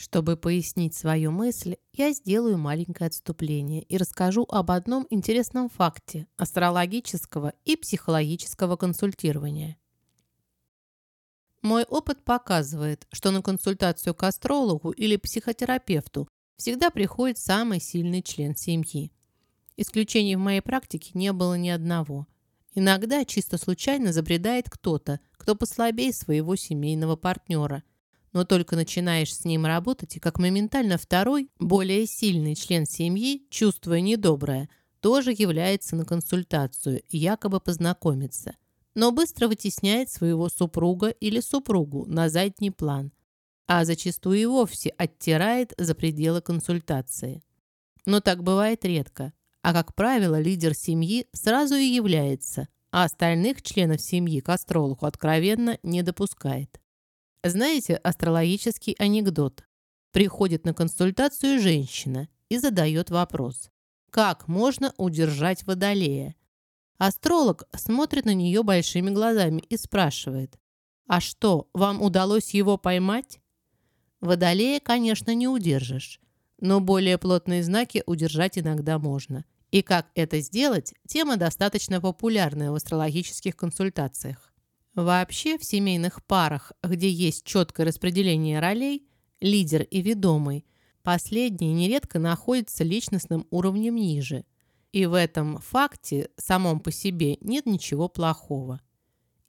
Чтобы пояснить свою мысль, я сделаю маленькое отступление и расскажу об одном интересном факте астрологического и психологического консультирования. Мой опыт показывает, что на консультацию к астрологу или психотерапевту всегда приходит самый сильный член семьи. Исключений в моей практике не было ни одного. Иногда чисто случайно забредает кто-то, кто послабее своего семейного партнера. Но только начинаешь с ним работать, и как моментально второй, более сильный член семьи, чувствуя недоброе, тоже является на консультацию и якобы познакомиться. Но быстро вытесняет своего супруга или супругу на задний план, а зачастую и вовсе оттирает за пределы консультации. Но так бывает редко, а как правило лидер семьи сразу и является – а остальных членов семьи к астрологу откровенно не допускает. Знаете астрологический анекдот? Приходит на консультацию женщина и задает вопрос. Как можно удержать водолея? Астролог смотрит на нее большими глазами и спрашивает. А что, вам удалось его поймать? Водолея, конечно, не удержишь, но более плотные знаки удержать иногда можно. И как это сделать – тема достаточно популярная в астрологических консультациях. Вообще в семейных парах, где есть четкое распределение ролей, лидер и ведомый, последний нередко находится личностным уровнем ниже. И в этом факте самом по себе нет ничего плохого.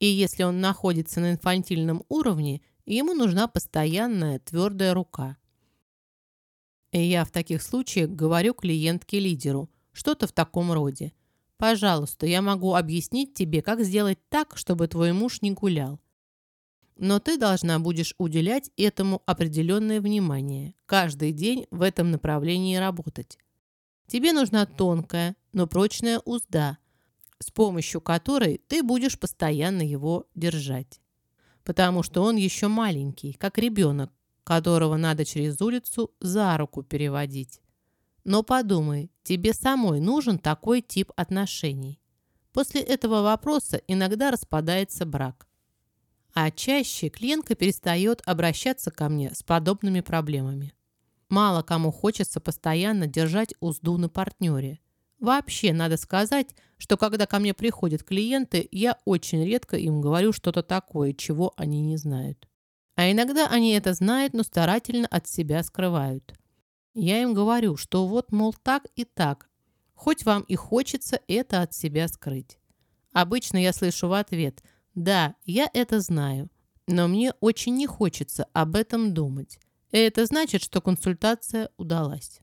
И если он находится на инфантильном уровне, ему нужна постоянная твердая рука. И я в таких случаях говорю клиентке-лидеру – что-то в таком роде. Пожалуйста, я могу объяснить тебе, как сделать так, чтобы твой муж не гулял. Но ты должна будешь уделять этому определенное внимание, каждый день в этом направлении работать. Тебе нужна тонкая, но прочная узда, с помощью которой ты будешь постоянно его держать. Потому что он еще маленький, как ребенок, которого надо через улицу за руку переводить. Но подумай, тебе самой нужен такой тип отношений. После этого вопроса иногда распадается брак. А чаще клиентка перестает обращаться ко мне с подобными проблемами. Мало кому хочется постоянно держать узду на партнере. Вообще, надо сказать, что когда ко мне приходят клиенты, я очень редко им говорю что-то такое, чего они не знают. А иногда они это знают, но старательно от себя скрывают. Я им говорю, что вот, мол, так и так. Хоть вам и хочется это от себя скрыть. Обычно я слышу в ответ «Да, я это знаю, но мне очень не хочется об этом думать». И это значит, что консультация удалась.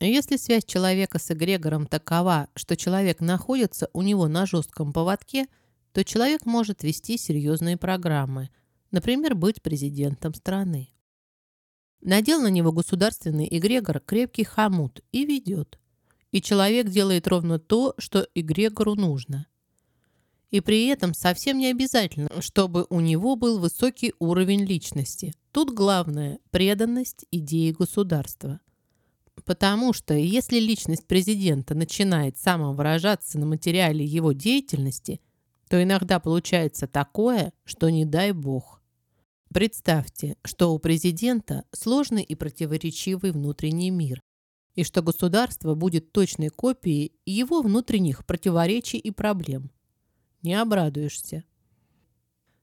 Если связь человека с эгрегором такова, что человек находится у него на жестком поводке, то человек может вести серьезные программы, например, быть президентом страны. Надел на него государственный эгрегор крепкий хомут и ведет. И человек делает ровно то, что эгрегору нужно. И при этом совсем не обязательно, чтобы у него был высокий уровень личности. Тут главное – преданность идеи государства. Потому что если личность президента начинает самовыражаться на материале его деятельности, то иногда получается такое, что не дай бог. Представьте, что у президента сложный и противоречивый внутренний мир, и что государство будет точной копией его внутренних противоречий и проблем. Не обрадуешься.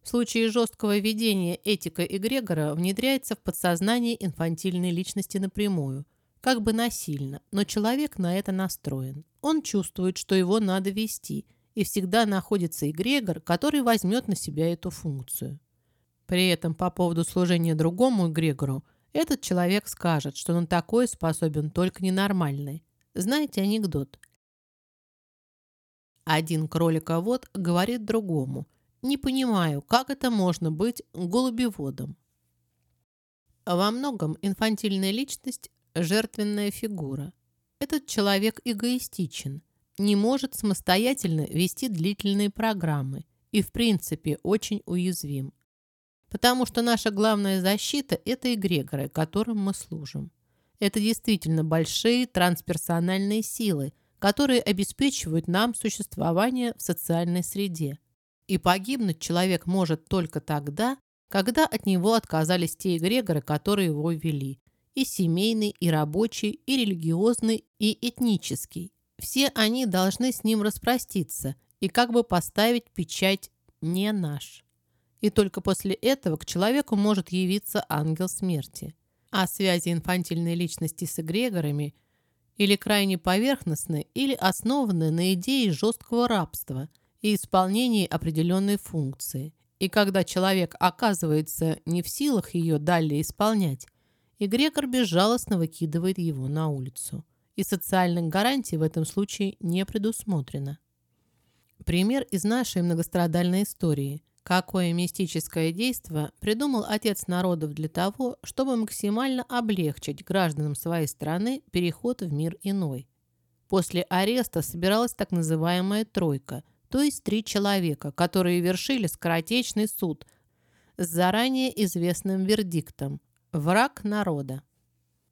В случае жесткого ведения этика эгрегора внедряется в подсознание инфантильной личности напрямую, как бы насильно, но человек на это настроен. Он чувствует, что его надо вести, и всегда находится эгрегор, который возьмет на себя эту функцию. При этом по поводу служения другому эгрегору этот человек скажет, что на такое способен только ненормальный. Знаете анекдот? Один кроликовод говорит другому. Не понимаю, как это можно быть голубеводом. Во многом инфантильная личность – жертвенная фигура. Этот человек эгоистичен, не может самостоятельно вести длительные программы и, в принципе, очень уязвим. Потому что наша главная защита – это эгрегоры, которым мы служим. Это действительно большие трансперсональные силы, которые обеспечивают нам существование в социальной среде. И погибнуть человек может только тогда, когда от него отказались те эгрегоры, которые его вели. И семейный, и рабочий, и религиозный, и этнический. Все они должны с ним распроститься и как бы поставить печать «не наш». И только после этого к человеку может явиться ангел смерти. А связи инфантильной личности с эгрегорами или крайне поверхностны, или основаны на идее жесткого рабства и исполнении определенной функции. И когда человек оказывается не в силах ее далее исполнять, эгрегор безжалостно выкидывает его на улицу. И социальных гарантий в этом случае не предусмотрено. Пример из нашей многострадальной истории – Какое мистическое действо придумал отец народов для того, чтобы максимально облегчить гражданам своей страны переход в мир иной? После ареста собиралась так называемая «тройка», то есть три человека, которые вершили скоротечный суд с заранее известным вердиктом «враг народа».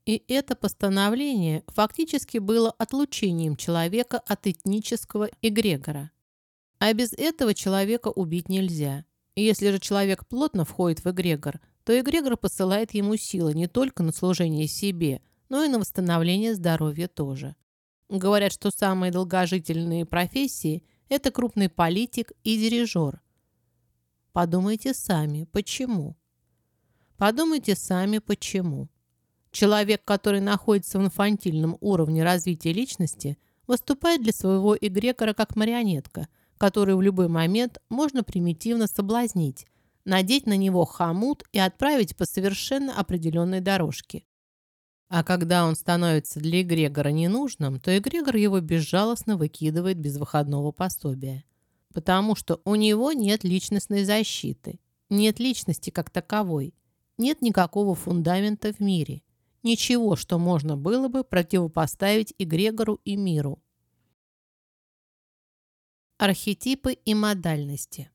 И это постановление фактически было отлучением человека от этнического эгрегора – а без этого человека убить нельзя. И если же человек плотно входит в эгрегор, то эгрегор посылает ему силы не только на служение себе, но и на восстановление здоровья тоже. Говорят, что самые долгожительные профессии – это крупный политик и дирижер. Подумайте сами, почему? Подумайте сами, почему. Человек, который находится в инфантильном уровне развития личности, выступает для своего эгрегора как марионетка – который в любой момент можно примитивно соблазнить, надеть на него хомут и отправить по совершенно определенной дорожке. А когда он становится для эгрегора ненужным, то эгрегор его безжалостно выкидывает без выходного пособия. Потому что у него нет личностной защиты, нет личности как таковой, нет никакого фундамента в мире, ничего, что можно было бы противопоставить эгрегору и миру. Архетипы и модальности.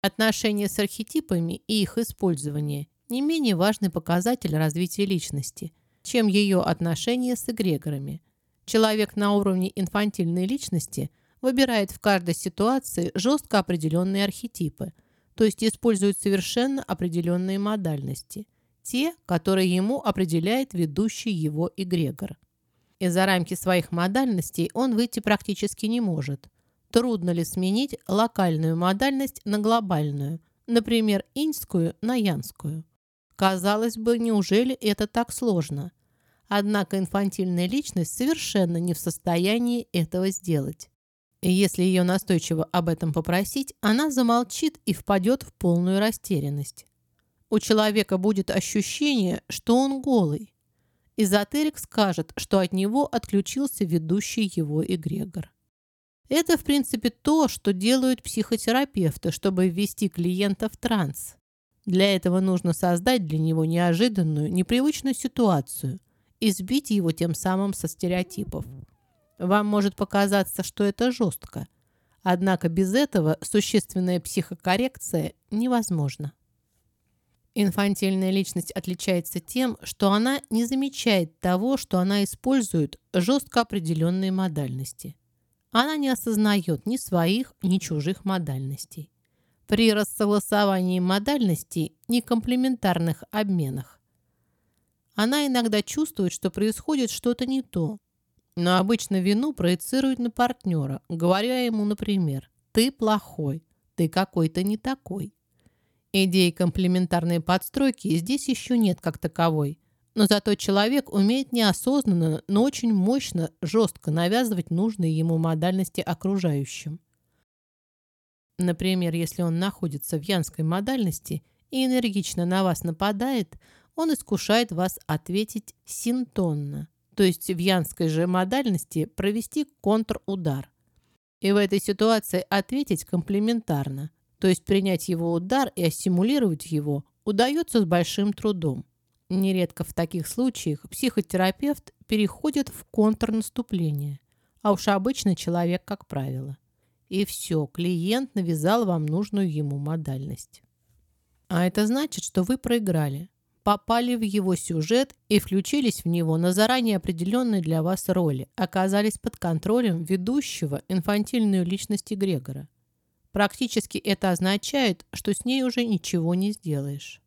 Отношения с архетипами и их использование не менее важный показатель развития личности, чем ее отношения с эгрегорами. Человек на уровне инфантильной личности выбирает в каждой ситуации жестко определенные архетипы, то есть использует совершенно определенные модальности, те, которые ему определяет ведущий его эгрегор. Из-за рамки своих модальностей он выйти практически не может – Трудно ли сменить локальную модальность на глобальную, например, иньскую на янскую? Казалось бы, неужели это так сложно? Однако инфантильная личность совершенно не в состоянии этого сделать. Если ее настойчиво об этом попросить, она замолчит и впадет в полную растерянность. У человека будет ощущение, что он голый. Эзотерик скажет, что от него отключился ведущий его эгрегор. Это, в принципе, то, что делают психотерапевты, чтобы ввести клиента в транс. Для этого нужно создать для него неожиданную, непривычную ситуацию и сбить его тем самым со стереотипов. Вам может показаться, что это жестко. Однако без этого существенная психокоррекция невозможна. Инфантильная личность отличается тем, что она не замечает того, что она использует жестко определенные модальности – она не осознает ни своих, ни чужих модальностей. При рассогласовании модальностей ни комплементарных обменах. Она иногда чувствует, что происходит что-то не то, но обычно вину проецирует на партнера, говоря ему, например, «ты плохой», «ты какой-то не такой». Идеи комплементарной подстройки здесь еще нет как таковой, но зато человек умеет неосознанно, но очень мощно, жестко навязывать нужные ему модальности окружающим. Например, если он находится в янской модальности и энергично на вас нападает, он искушает вас ответить синтонно, то есть в янской же модальности провести контрудар. И в этой ситуации ответить комплементарно, то есть принять его удар и ассимулировать его, удается с большим трудом. Нередко в таких случаях психотерапевт переходит в контрнаступление, а уж обычный человек, как правило. И все, клиент навязал вам нужную ему модальность. А это значит, что вы проиграли, попали в его сюжет и включились в него на заранее определенной для вас роли, оказались под контролем ведущего инфантильную личности Грегора. Практически это означает, что с ней уже ничего не сделаешь.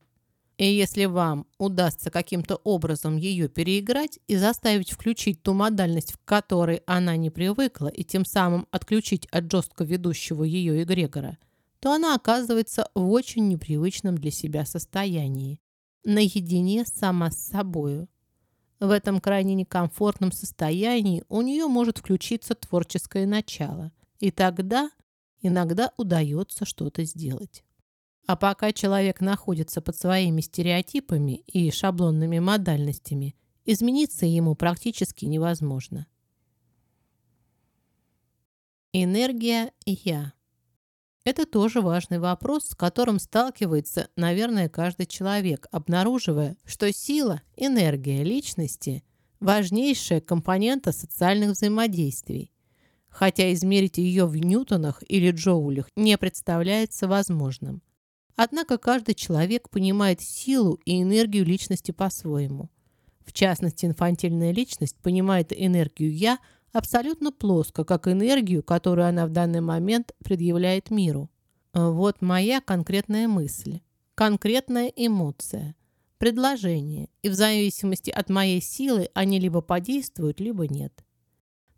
И если вам удастся каким-то образом ее переиграть и заставить включить ту модальность, в которой она не привыкла, и тем самым отключить от жестко ведущего ее эгрегора, то она оказывается в очень непривычном для себя состоянии, наедине сама с собою. В этом крайне некомфортном состоянии у нее может включиться творческое начало, и тогда иногда удается что-то сделать. А пока человек находится под своими стереотипами и шаблонными модальностями, измениться ему практически невозможно. Энергия «я». Это тоже важный вопрос, с которым сталкивается, наверное, каждый человек, обнаруживая, что сила, энергия личности – важнейшая компонента социальных взаимодействий, хотя измерить ее в ньютонах или джоулях не представляется возможным. Однако каждый человек понимает силу и энергию личности по-своему. В частности, инфантильная личность понимает энергию «я» абсолютно плоско, как энергию, которую она в данный момент предъявляет миру. Вот моя конкретная мысль, конкретная эмоция, предложение, и в зависимости от моей силы они либо подействуют, либо нет.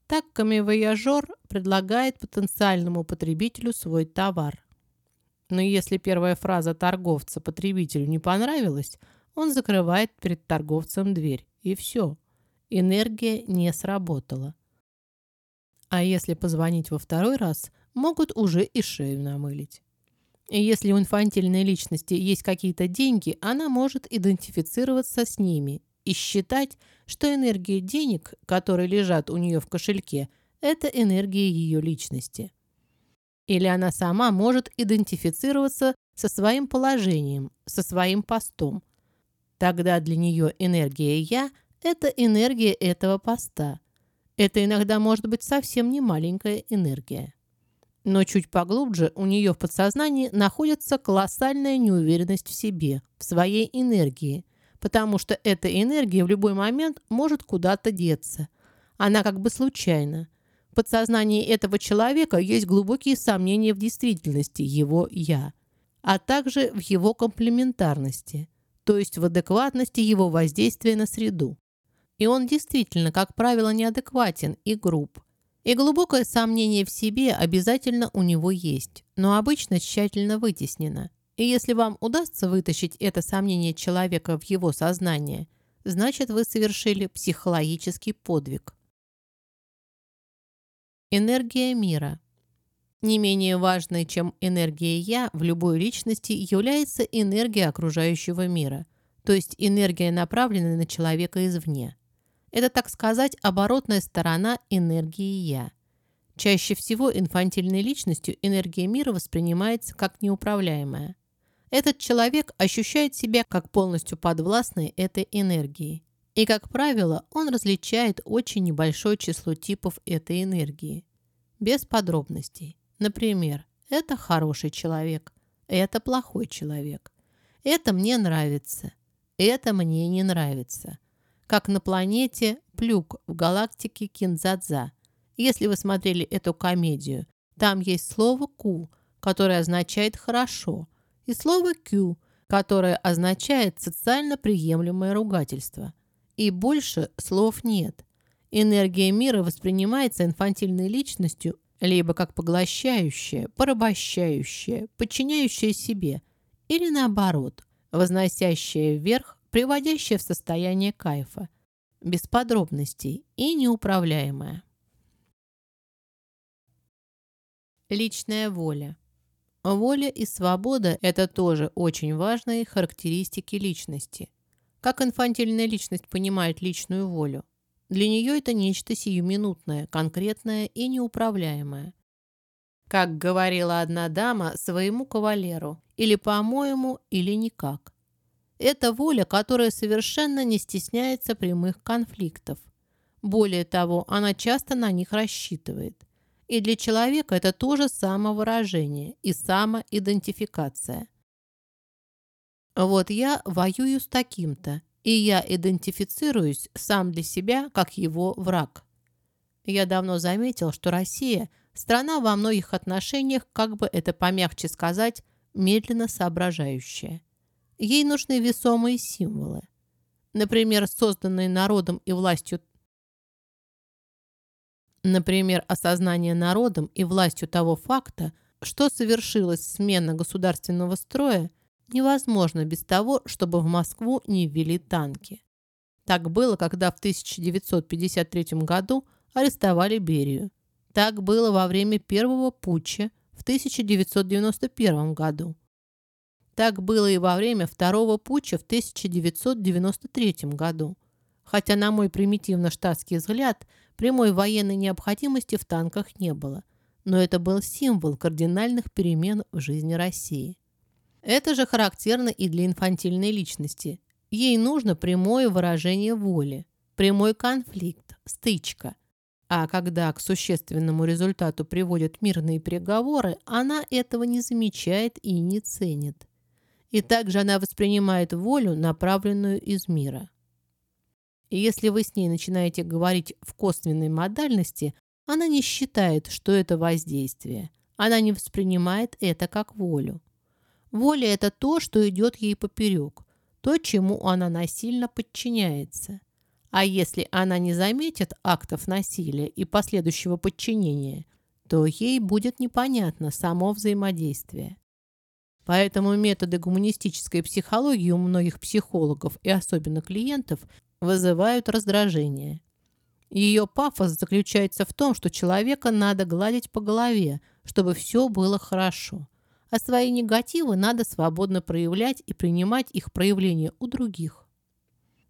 Так камевояжер предлагает потенциальному потребителю свой товар. Но если первая фраза торговца потребителю не понравилась, он закрывает перед торговцем дверь. И все. Энергия не сработала. А если позвонить во второй раз, могут уже и шею намылить. Если у инфантильной личности есть какие-то деньги, она может идентифицироваться с ними и считать, что энергия денег, которые лежат у нее в кошельке, это энергия ее личности. Или она сама может идентифицироваться со своим положением, со своим постом. Тогда для нее энергия «я» – это энергия этого поста. Это иногда может быть совсем не маленькая энергия. Но чуть поглубже у нее в подсознании находится колоссальная неуверенность в себе, в своей энергии, потому что эта энергия в любой момент может куда-то деться. Она как бы случайна подсознании этого человека есть глубокие сомнения в действительности его «я», а также в его комплементарности, то есть в адекватности его воздействия на среду. И он действительно, как правило, неадекватен и груб. И глубокое сомнение в себе обязательно у него есть, но обычно тщательно вытеснено. И если вам удастся вытащить это сомнение человека в его сознание, значит вы совершили психологический подвиг. Энергия мира. Не менее важной, чем энергия «я» в любой личности является энергия окружающего мира, то есть энергия, направленная на человека извне. Это, так сказать, оборотная сторона энергии «я». Чаще всего инфантильной личностью энергия мира воспринимается как неуправляемая. Этот человек ощущает себя как полностью подвластной этой энергии. И, как правило, он различает очень небольшое число типов этой энергии. Без подробностей. Например, это хороший человек, это плохой человек. Это мне нравится, это мне не нравится. Как на планете Плюк в галактике Кинзадза. Если вы смотрели эту комедию, там есть слово «ку», которое означает «хорошо», и слово «кю», которое означает социально приемлемое ругательство – и больше слов нет. Энергия мира воспринимается инфантильной личностью либо как поглощающая, порабощающая, подчиняющая себе, или наоборот, возносящая вверх, приводящая в состояние кайфа, без подробностей и неуправляемая. Личная воля. Воля и свобода – это тоже очень важные характеристики личности – как инфантильная личность понимает личную волю? Для нее это нечто сиюминутное, конкретное и неуправляемое. Как говорила одна дама своему кавалеру, или по-моему, или никак. Это воля, которая совершенно не стесняется прямых конфликтов. Более того, она часто на них рассчитывает. И для человека это тоже самовыражение и самоидентификация. Вот я воюю с таким-то, и я идентифицируюсь сам для себя как его враг. Я давно заметил, что Россия Страна во многих отношениях, как бы это помягче сказать, медленно соображающая. Ей нужны весомые символы. Например, созданные народом и властью Например, осознание народом и властью того факта, что совершилась смена государственного строя, невозможно без того, чтобы в Москву не ввели танки. Так было, когда в 1953 году арестовали Берию. Так было во время первого путча в 1991 году. Так было и во время второго путча в 1993 году. Хотя, на мой примитивно-штатский взгляд, прямой военной необходимости в танках не было. Но это был символ кардинальных перемен в жизни России. Это же характерно и для инфантильной личности. Ей нужно прямое выражение воли, прямой конфликт, стычка – а когда к существенному результату приводят мирные переговоры, она этого не замечает и не ценит. И также она воспринимает волю, направленную из мира. И если вы с ней начинаете говорить в косвенной модальности, она не считает, что это воздействие. Она не воспринимает это как волю. Воля – это то, что идет ей поперек, то, чему она насильно подчиняется. А если она не заметит актов насилия и последующего подчинения, то ей будет непонятно само взаимодействие. Поэтому методы гуманистической психологии у многих психологов и особенно клиентов вызывают раздражение. Ее пафос заключается в том, что человека надо гладить по голове, чтобы все было хорошо, а свои негативы надо свободно проявлять и принимать их проявления у других.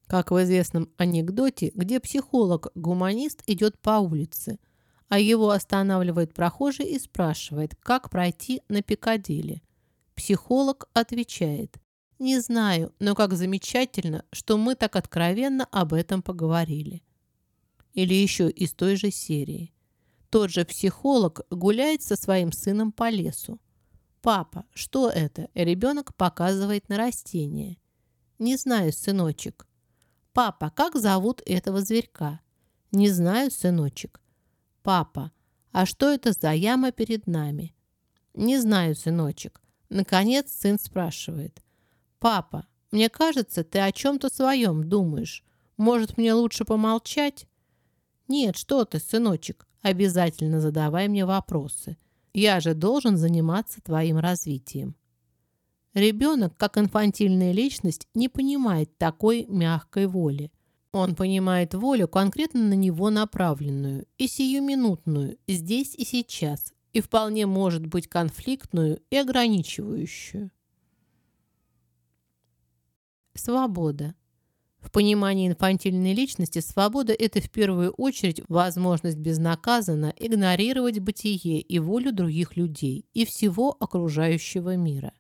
Как в известном анекдоте, где психолог-гуманист идет по улице, а его останавливает прохожий и спрашивает, как пройти на Пикадилли. Психолог отвечает, «Не знаю, но как замечательно, что мы так откровенно об этом поговорили». Или еще из той же серии. Тот же психолог гуляет со своим сыном по лесу. «Папа, что это?» Ребенок показывает на растение. «Не знаю, сыночек. «Папа, как зовут этого зверька?» «Не знаю, сыночек». «Папа, а что это за яма перед нами?» «Не знаю, сыночек». Наконец сын спрашивает. «Папа, мне кажется, ты о чем-то своем думаешь. Может, мне лучше помолчать?» «Нет, что ты, сыночек, обязательно задавай мне вопросы. Я же должен заниматься твоим развитием». Ребенок, как инфантильная личность, не понимает такой мягкой воли. Он понимает волю, конкретно на него направленную, и сиюминутную, здесь и сейчас, и вполне может быть конфликтную и ограничивающую. Свобода. В понимании инфантильной личности свобода – это в первую очередь возможность безнаказанно игнорировать бытие и волю других людей и всего окружающего мира.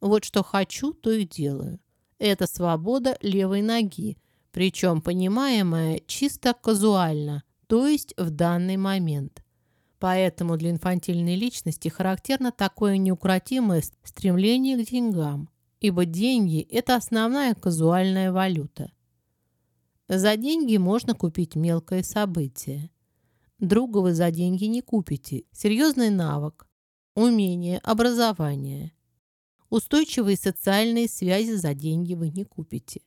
Вот что хочу, то и делаю. Это свобода левой ноги, причем понимаемая чисто казуально, то есть в данный момент. Поэтому для инфантильной личности характерно такое неукротимое стремление к деньгам, ибо деньги – это основная казуальная валюта. За деньги можно купить мелкое событие. Друга вы за деньги не купите. Серьезный навык, умение, образование. Устойчивые социальные связи за деньги вы не купите.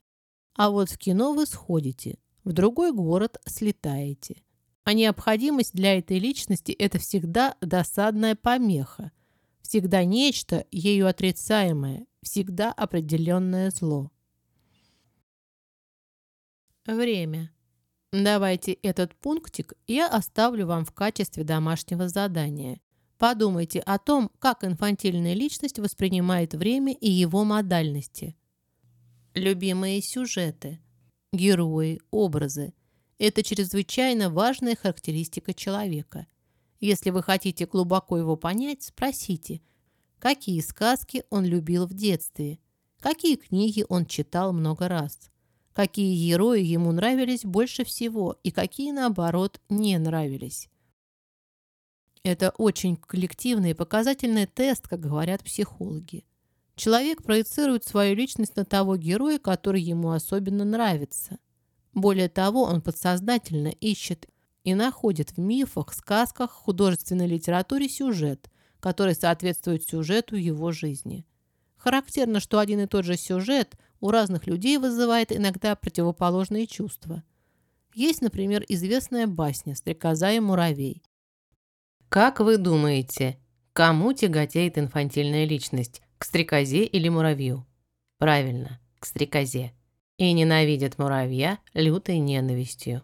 А вот в кино вы сходите, в другой город слетаете. А необходимость для этой личности – это всегда досадная помеха, всегда нечто ею отрицаемое, всегда определенное зло. Время. Давайте этот пунктик я оставлю вам в качестве домашнего задания. Подумайте о том, как инфантильная личность воспринимает время и его модальности. Любимые сюжеты, герои, образы – это чрезвычайно важная характеристика человека. Если вы хотите глубоко его понять, спросите, какие сказки он любил в детстве, какие книги он читал много раз, какие герои ему нравились больше всего и какие, наоборот, не нравились. Это очень коллективный и показательный тест, как говорят психологи. Человек проецирует свою личность на того героя, который ему особенно нравится. Более того, он подсознательно ищет и находит в мифах, сказках, художественной литературе сюжет, который соответствует сюжету его жизни. Характерно, что один и тот же сюжет у разных людей вызывает иногда противоположные чувства. Есть, например, известная басня «Стрекоза и муравей». Как вы думаете, кому тяготеет инфантильная личность, к стрекозе или муравью? Правильно, к стрекозе. И ненавидит муравья лютой ненавистью.